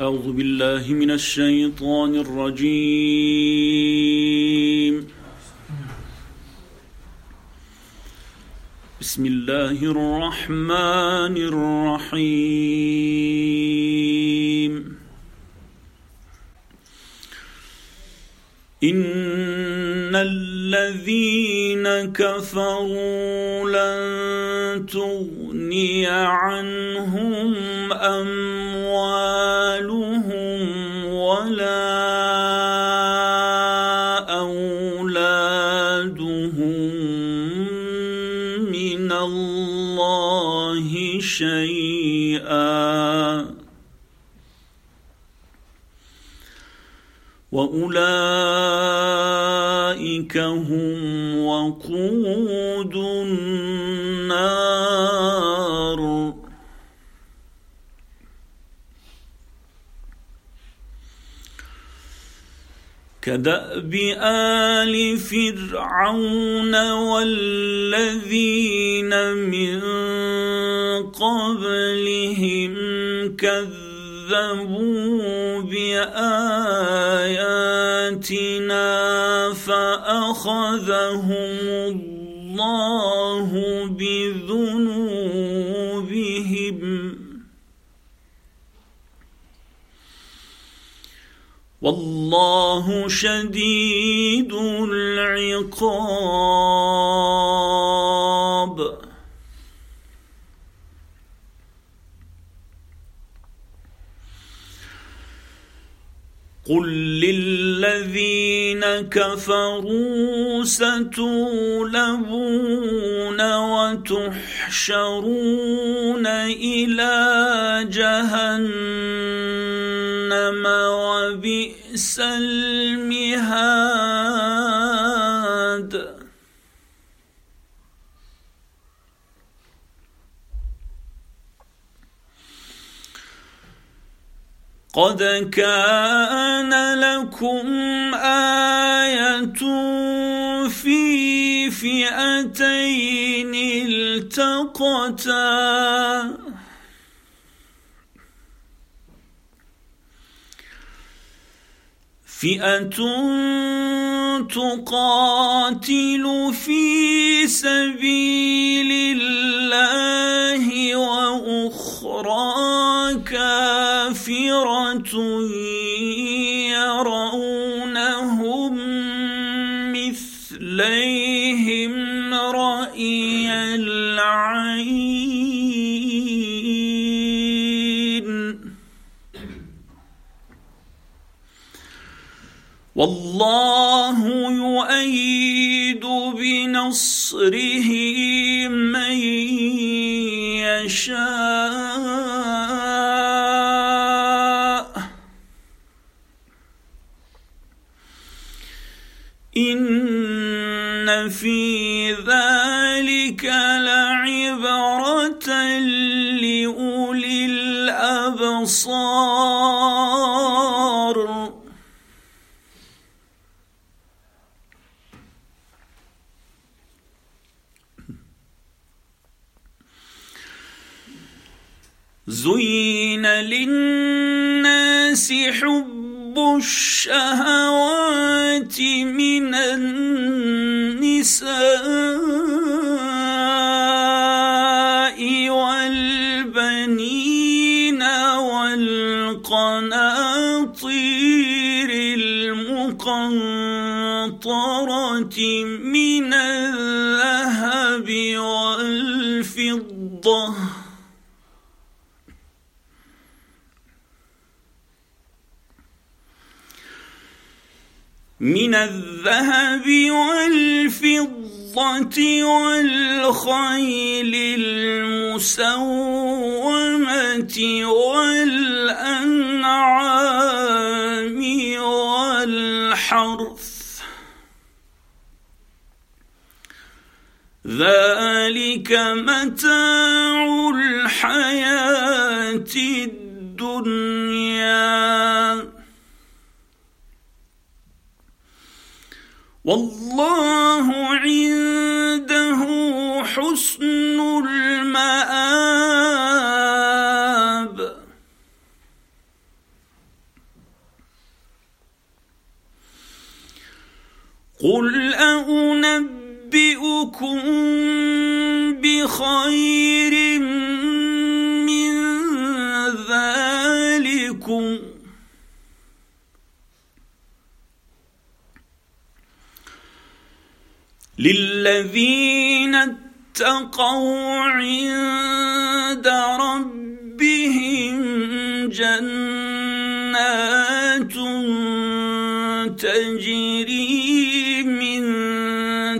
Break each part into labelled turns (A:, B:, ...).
A: أعوذ بالله من الشيطان الرجيم. بسم الله الرحمن الرحيم. إن الذين كفروا لن تغني عنهم أموالهم الله شيئا واولئك هم وقود النار كدأب آل فرعون والذين من قبلهم كذبوا بآياتنا فأخذهم والله شديد العقاب. قل للذين كفروا ستولون وتحشرون إلى جهنم. وبئس المهاد. قد كان لكم آية في فئتين التقتا. فئة تقاتل في سبيل الله وأخرى كافرة يرونهم مثليهم والله يؤيد بنصره من يشاء. إن في ذلك لعبرة. زين للناس حب الشهوات من النساء والبنين والقناطير المقنطرة من الذهب والفضة من الذهب والفضة والخيل المسومة والأنعام والحرث. ذلك متاع الحياة الدنيا. والله عنده حسن المآب. قل أنبئكم بخير للذين اتقوا عند ربهم جنات تجري من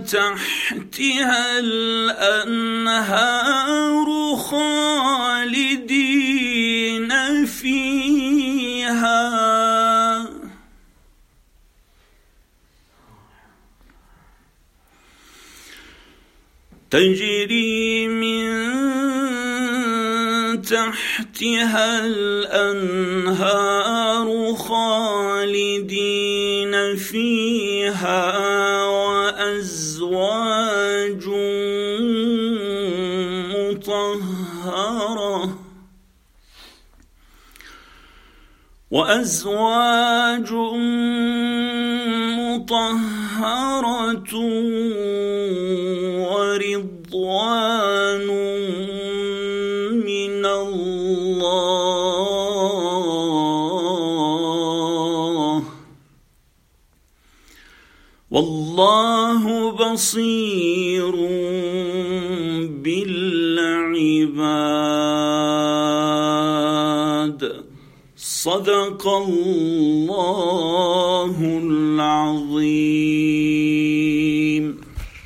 A: تحتها الأنهار خالدين تجري من تحتها الأنهار خالدين فيها وأزواج مطهرة وأزواج مطهرة ورضوان من الله. والله بصير بالعباد. صدق الله العظيم.